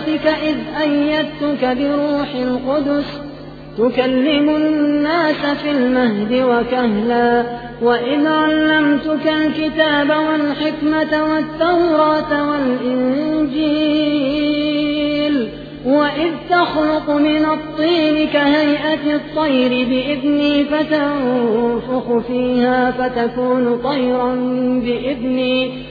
والدتك إذ أيدتك بروح القدس تكلم الناس في المهد وكهلا وإذ علمتك الكتاب والحكمة والتوراة والإنجيل وإذ تخلق من الطين كهيئة الطير بإذني فتنفخ فيها فتكون طيرا بإذني